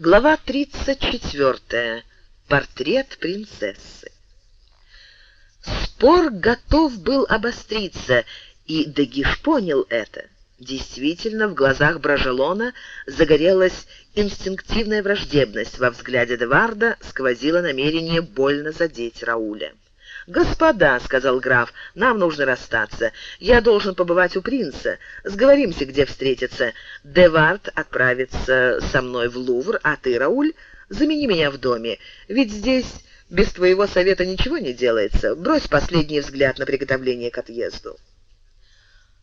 Глава 34. Портрет принцессы. Спор готов был обостриться, и Дегиш понял это. Действительно, в глазах Бражелона загорелась инстинктивная враждебность, во взгляде Деварда сквозило намерение больно задеть Рауля. «Господа», — сказал граф, — «нам нужно расстаться. Я должен побывать у принца. Сговоримся, где встретиться. Девард отправится со мной в Лувр, а ты, Рауль, замени меня в доме. Ведь здесь без твоего совета ничего не делается. Брось последний взгляд на приготовление к отъезду».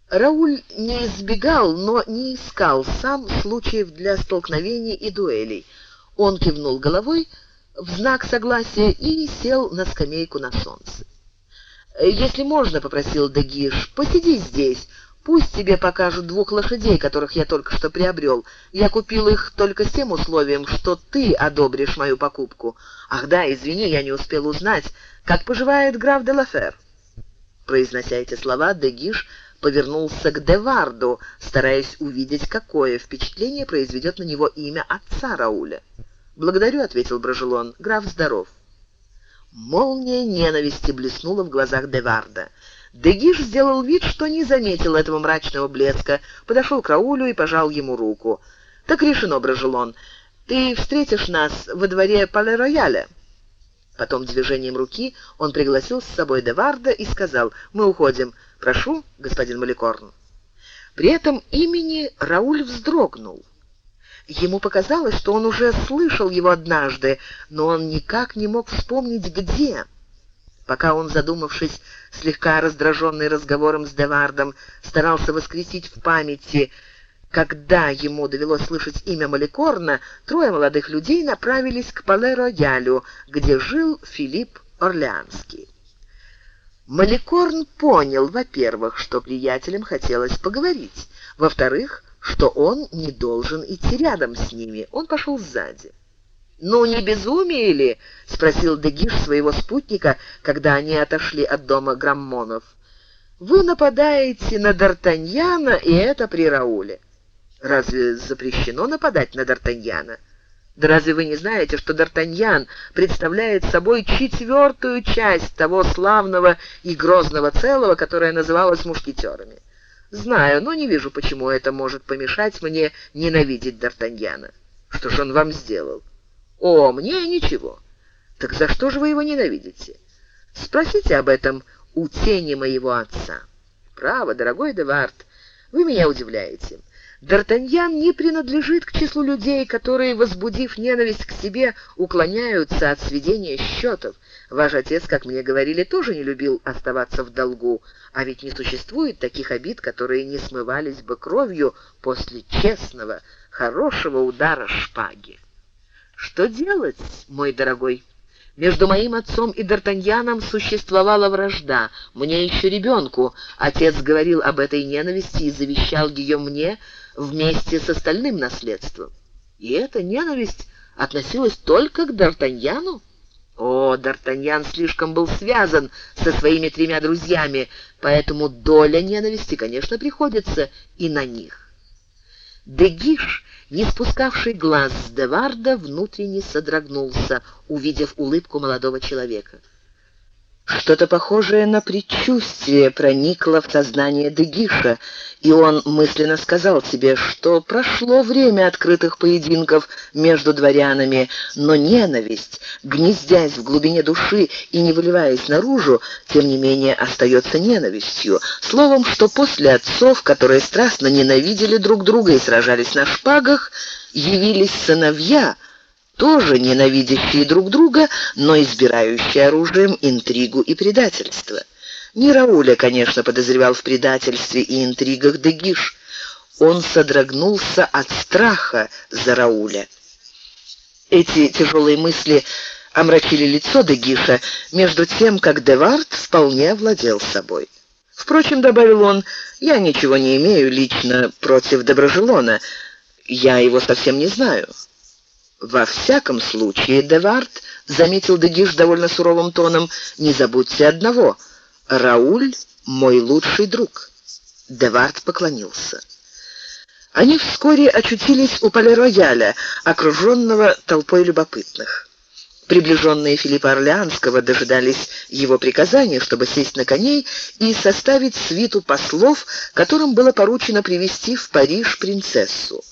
Рауль не избегал, но не искал сам случаев для столкновений и дуэлей. Он кивнул головой, — в знак согласия и сел на скамейку на солнце. «Если можно, — попросил Дагиш, — посиди здесь, пусть тебе покажут двух лошадей, которых я только что приобрел. Я купил их только с тем условием, что ты одобришь мою покупку. Ах да, извини, я не успел узнать, как поживает граф де Лафер». Произнося эти слова, Дегиш повернулся к Деварду, стараясь увидеть, какое впечатление произведет на него имя отца Рауля. «Благодарю», — ответил Брожелон. «Граф здоров». Молния ненависти блеснула в глазах Деварда. Дегиш сделал вид, что не заметил этого мрачного блеска, подошел к Раулю и пожал ему руку. «Так решено, Брожелон. Ты встретишь нас во дворе Пале-Рояля». Потом движением руки он пригласил с собой Деварда и сказал «Мы уходим. Прошу, господин Маликорн». При этом имени Рауль вздрогнул. Ему показалось, что он уже слышал его однажды, но он никак не мог вспомнить, где. Пока он, задумавшись, слегка раздраженный разговором с Девардом, старался воскресить в памяти, когда ему довелось слышать имя Маликорна, трое молодых людей направились к Пале-Роялю, где жил Филипп Орлеанский. Маликорн понял, во-первых, что приятелям хотелось поговорить, во-вторых, что он не должен идти рядом с ними. Он пошел сзади. «Ну, не безумие ли?» — спросил Дегиш своего спутника, когда они отошли от дома Граммонов. «Вы нападаете на Д'Артаньяна, и это при Рауле. Разве запрещено нападать на Д'Артаньяна? Да разве вы не знаете, что Д'Артаньян представляет собой четвертую часть того славного и грозного целого, которое называлось мушкетерами?» Знаю, но не вижу, почему это может помешать мне ненавидеть Д'Артаньяна. Что же он вам сделал? О, мне ничего. Так за что же вы его ненавидите? Спросите об этом у тени моего отца. Право, дорогой Девард, вы меня удивляете. Д'Артаньян не принадлежит к числу людей, которые, возбудив ненависть к себе, уклоняются от сведения счетов. Ваш отец, как мне говорили, тоже не любил оставаться в долгу, а ведь не существует таких обид, которые не смывались бы кровью после честного, хорошего удара шпаги. Что делать, мой дорогой? Между моим отцом и Д'Артаньяном существовала вражда. Мне еще ребенку. Отец говорил об этой ненависти и завещал ее мне вместе с остальным наследством. И эта ненависть относилась только к Д'Артаньяну? О, Д'Артаньян слишком был связан со своими тремя друзьями, поэтому доля ненависти, конечно, приходится и на них. Дегиш не спускавший глаз с Деварда, внутренне содрогнулся, увидев улыбку молодого человека. Что-то похожее на предчувствие проникло в сознание Дегиша, и он мысленно сказал себе, что прошло время открытых поединков между дворянами, но ненависть, гнездясь в глубине души и не выливаясь наружу, тем не менее остается ненавистью. Словом, что после отцов, которые страстно ненавидели друг друга и сражались на шпагах, явились сыновья — тоже ненавидящие друг друга, но избирающие оружием интригу и предательство. Не Рауля, конечно, подозревал в предательстве и интригах Дегиш. Он содрогнулся от страха за Рауля. Эти тяжелые мысли омрачили лицо Дегиша, между тем, как Девард вполне овладел собой. Впрочем, добавил он, я ничего не имею лично против Доброжелона. Я его совсем не знаю. Во всяком случае, Девард заметил Дегиш довольно суровым тоном: "Не забудьте одного: Рауль мой лучший друг". Девард поклонился. Они вскоре очутились у поля-рояля, окруженного толпой любопытных. Приближенные Филиппа Орлеанского дожидались его приказания, чтобы сесть на коней и составить свиту послов, которым было поручено привести в Париж принцессу.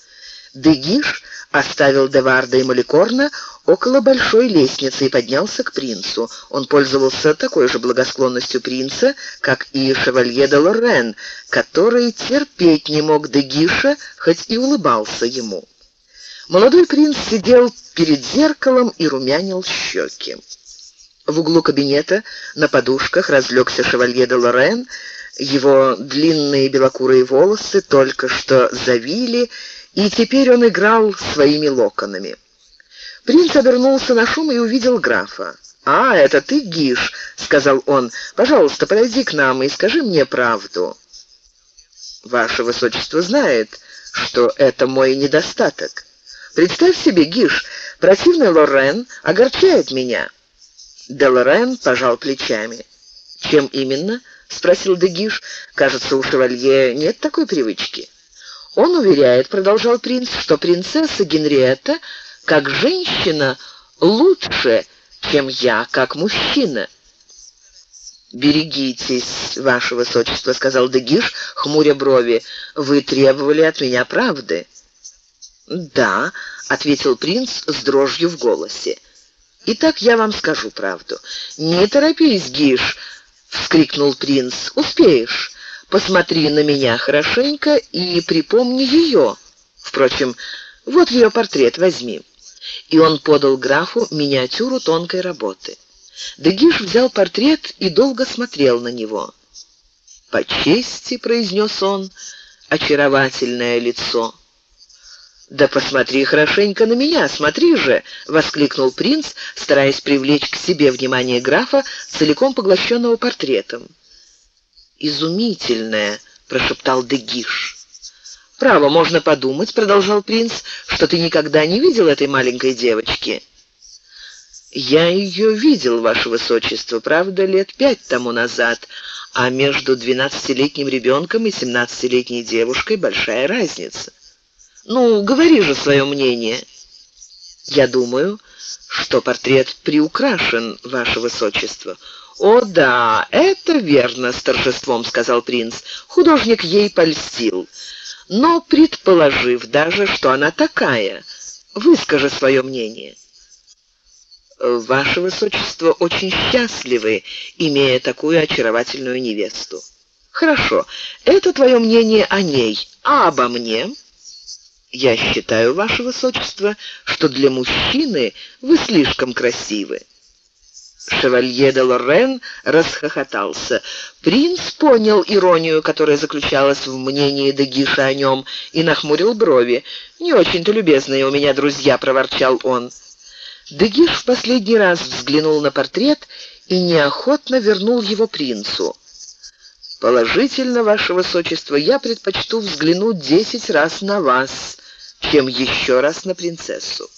Дегиш оставил Деварда и Маликорна около большой лестницы и поднялся к принцу. Он пользовался такой же благосклонностью принца, как и шевалье де Лорен, который терпеть не мог Дегиша, хоть и улыбался ему. Молодой принц сидел перед зеркалом и румянил щеки. В углу кабинета на подушках разлегся шевалье де Лорен, его длинные белокурые волосы только что завили, и теперь он играл своими локонами. Принц обернулся на шум и увидел графа. «А, это ты, Гиш», — сказал он. «Пожалуйста, подойди к нам и скажи мне правду». «Ваше высочество знает, что это мой недостаток. Представь себе, Гиш, противный Лорен огорчает меня». Де Лорен пожал плечами. «Чем именно?» — спросил Дегиш. «Кажется, у шевалье нет такой привычки». Он уверяет, продолжал принц, что принцесса Генриетта, как женщина, лучше, чем я, как мужчина. «Берегитесь, ваше высочество», — сказал Дегиш, хмуря брови. «Вы требовали от меня правды». «Да», — ответил принц с дрожью в голосе. «Итак, я вам скажу правду». «Не торопись, Гиш», — вскрикнул принц. «Успеешь». Посмотри на меня хорошенько и припомни ее. Впрочем, вот ее портрет, возьми». И он подал графу миниатюру тонкой работы. Дегиш взял портрет и долго смотрел на него. «По чести», — произнес он, — «очаровательное лицо». «Да посмотри хорошенько на меня, смотри же!» — воскликнул принц, стараясь привлечь к себе внимание графа, целиком поглощенного портретом изумительная», — прошептал Дегиш. «Право, можно подумать», — продолжал принц, — «что ты никогда не видел этой маленькой девочки». «Я ее видел, ваше высочество, правда, лет пять тому назад, а между двенадцатилетним ребенком и семнадцатилетней девушкой большая разница. Ну, говори же свое мнение». «Я думаю, что портрет приукрашен, ваше высочество». «О да, это верно», — с торжеством сказал принц. «Художник ей польстил. Но предположив даже, что она такая, выскажи свое мнение». «Ваше Высочество очень счастливы, имея такую очаровательную невесту». «Хорошо, это твое мнение о ней, а обо мне?» «Я считаю, Ваше Высочество, что для мужчины вы слишком красивы». Шевалье де Лорен расхохотался. Принц понял иронию, которая заключалась в мнении Дегиша о нем, и нахмурил брови. «Не очень-то любезные у меня друзья», — проворчал он. Дегиш в последний раз взглянул на портрет и неохотно вернул его принцу. «Положительно, ваше высочество, я предпочту взглянуть десять раз на вас, чем еще раз на принцессу».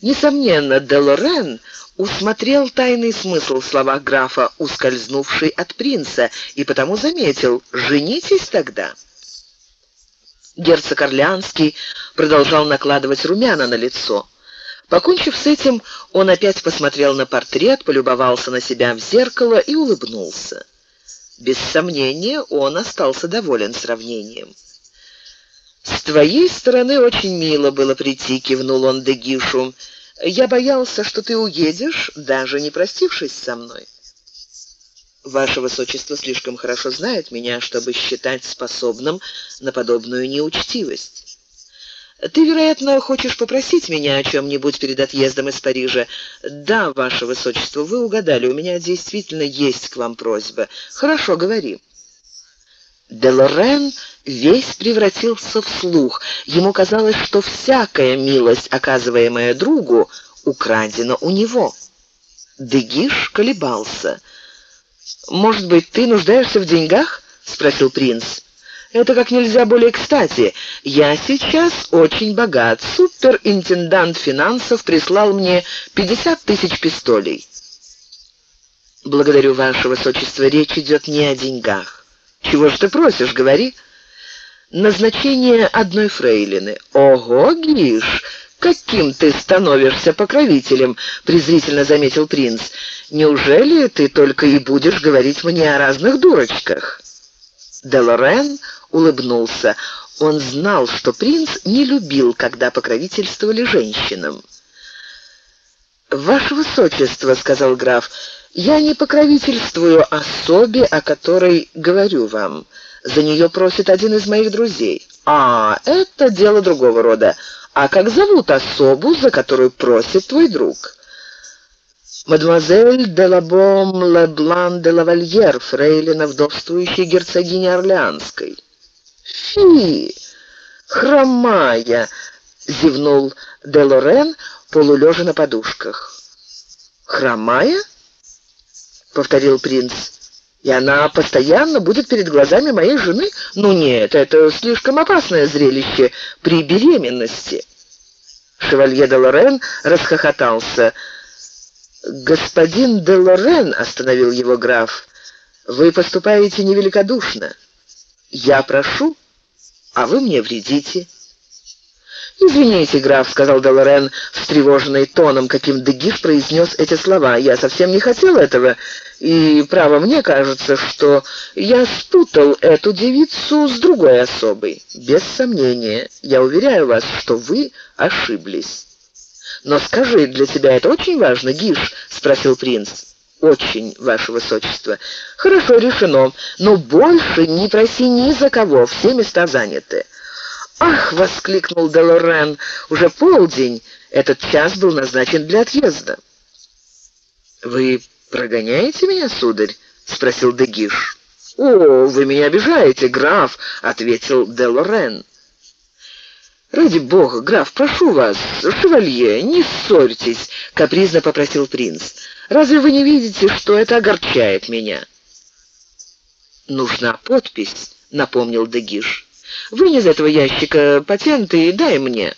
Несомненно, де Лорен усмотрел тайный смысл в словах графа, ускользнувший от принца, и потому заметил «женитесь тогда». Герцог Орлеанский продолжал накладывать румяна на лицо. Покончив с этим, он опять посмотрел на портрет, полюбовался на себя в зеркало и улыбнулся. Без сомнения, он остался доволен сравнением. «С твоей стороны очень мило было прийти», — кивнул он Дегишу. Я боялся, что ты уедешь, даже не простившись со мной. Ваше Высочество слишком хорошо знает меня, чтобы считать способным на подобную неучтивость. Ты, вероятно, хочешь попросить меня о чем-нибудь перед отъездом из Парижа? Да, Ваше Высочество, вы угадали, у меня действительно есть к вам просьба. Хорошо, говори. Делорен весь превратился в слух. Ему казалось, что всякая милость, оказываемая другу, украдена у него. Дегиш колебался. «Может быть, ты нуждаешься в деньгах?» — спросил принц. «Это как нельзя более кстати. Я сейчас очень богат. Суперинтендант финансов прислал мне 50 тысяч пистолей». «Благодарю, ваше высочество, речь идет не о деньгах». «Чего ж ты просишь, говори?» назначение одной фрейлины. Ого, Гиш, каким ты становишься покровителем, презрительно заметил принц. Неужели ты только и будешь говорить мне о разных дурочках? Делорен улыбнулся. Он знал, что принц не любил, когда покровительствовали женщинам. «Ваше высочество», — сказал граф, — «я не покровительствую особе, о которой говорю вам. За нее просит один из моих друзей». «А, это дело другого рода. А как зовут особу, за которую просит твой друг?» «Мадемуазель де Лабом Леблан де Лавальер, фрейлина вдовствующей герцогини Орлеанской». «Фи! Хромая!» — зевнул де Лорен, полулежа на подушках. «Хромая?» — повторил принц. «И она постоянно будет перед глазами моей жены? Ну нет, это слишком опасное зрелище при беременности». Шевалье де Лорен расхохотался. «Господин де Лорен», — остановил его граф, — «вы поступаете невеликодушно. Я прошу, а вы мне вредите». «Извините, граф», — сказал Делорен, встревоженный тоном, каким Дегиш произнес эти слова. «Я совсем не хотел этого, и, право, мне кажется, что я спутал эту девицу с другой особой. Без сомнения, я уверяю вас, что вы ошиблись». «Но скажи, для тебя это очень важно, Гиш?» — спросил принц. «Очень, ваше высочество. Хорошо решено, но больше не проси ни за кого, все места заняты». «Ах!» — воскликнул Делорен. «Уже полдень. Этот час был назначен для отъезда». «Вы прогоняете меня, сударь?» — спросил Дегиш. «О, вы меня обижаете, граф!» — ответил Делорен. «Ради бога, граф, прошу вас, шевалье, не ссорьтесь», — капризно попросил принц. «Разве вы не видите, что это огорчает меня?» «Нужна подпись», — напомнил Дегиш. Вынь из этого ящика патенты и дай мне».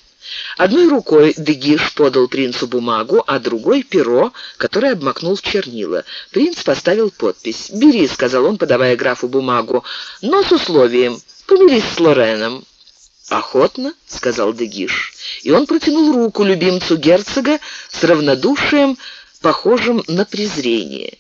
Одной рукой Дегиш подал принцу бумагу, а другой — перо, которое обмакнул в чернила. Принц поставил подпись. «Бери», — сказал он, подавая графу бумагу, — «но с условием. Помирись с Лореном». «Охотно», — сказал Дегиш. И он протянул руку любимцу герцога с равнодушием, похожим на презрение.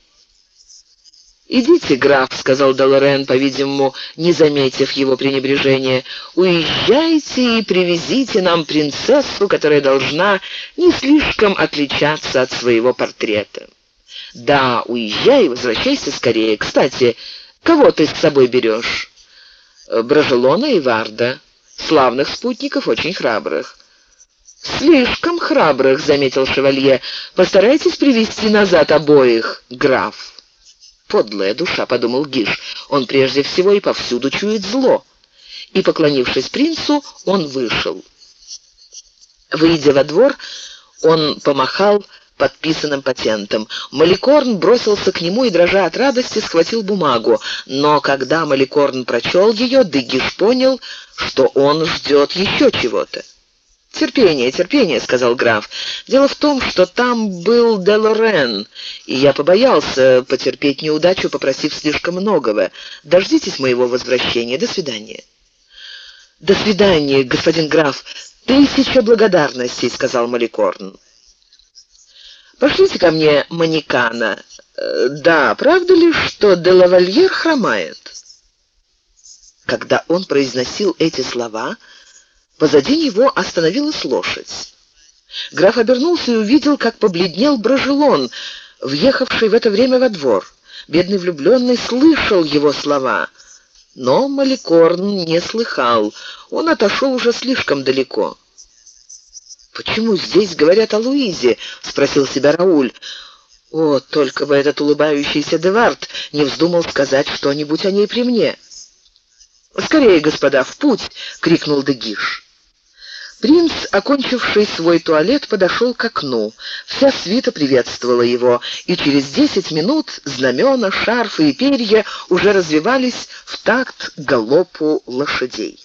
«Идите, граф», — сказал Долорен, по-видимому, не заметив его пренебрежения, «уезжайте и привезите нам принцессу, которая должна не слишком отличаться от своего портрета». «Да, уезжай и возвращайся скорее. Кстати, кого ты с собой берешь?» «Брожелона и Варда. Славных спутников, очень храбрых». «Слишком храбрых», — заметил шевалье. «Постарайтесь привести назад обоих, граф». «Подлая душа», — подумал Гиш, — «он прежде всего и повсюду чует зло». И, поклонившись принцу, он вышел. Выйдя во двор, он помахал подписанным патентом. Маликорн бросился к нему и, дрожа от радости, схватил бумагу. Но когда Маликорн прочел ее, Дыгиш понял, что он ждет еще чего-то. «Терпение, терпение», — сказал граф. «Дело в том, что там был Делорен, и я побоялся потерпеть неудачу, попросив слишком многого. Дождитесь моего возвращения. До свидания». «До свидания, господин граф. Тысяча благодарностей», — сказал Маликорн. «Пошлите ко мне манекана. Да, правда ли, что Делавальер хромает?» Когда он произносил эти слова... Позади него остановилась лошадь. Граф обернулся и увидел, как побледнел Брожелон, въехавший в это время во двор. Бедный влюбленный слышал его слова, но Маликорн не слыхал. Он отошел уже слишком далеко. «Почему здесь говорят о Луизе?» — спросил себя Рауль. «О, только бы этот улыбающийся Девард не вздумал сказать что-нибудь о ней при мне!» «Скорее, господа, в путь!» — крикнул Дегиш. Принц, окончивший свой туалет, подошел к окну. Вся свита приветствовала его, и через десять минут знамена, шарфы и перья уже развивались в такт галопу лошадей.